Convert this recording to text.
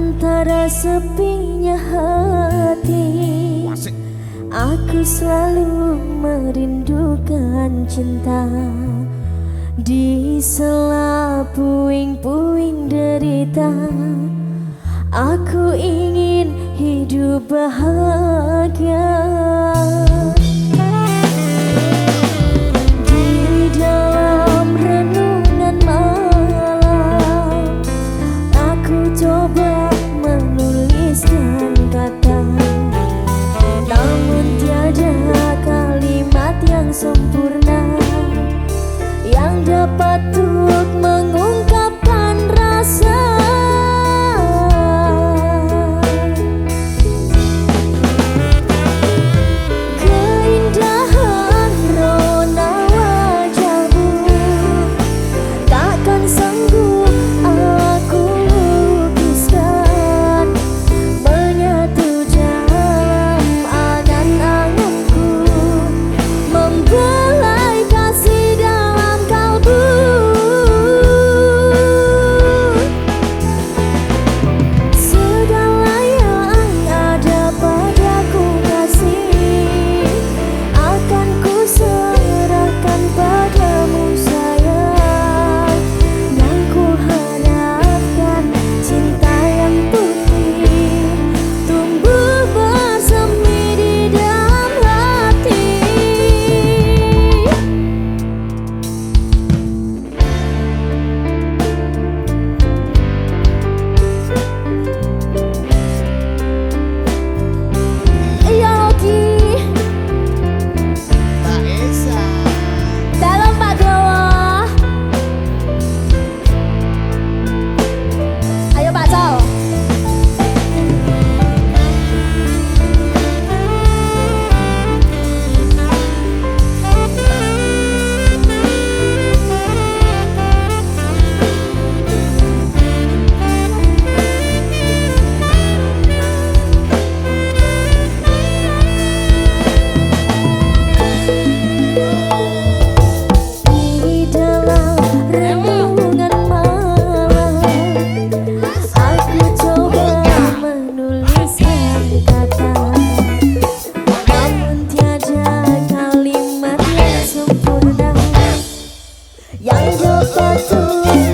Antara sepinya hati Aku selalu merindukan cinta. Di sela puing-puing derita Aku ingin hidup bahagia no tatu.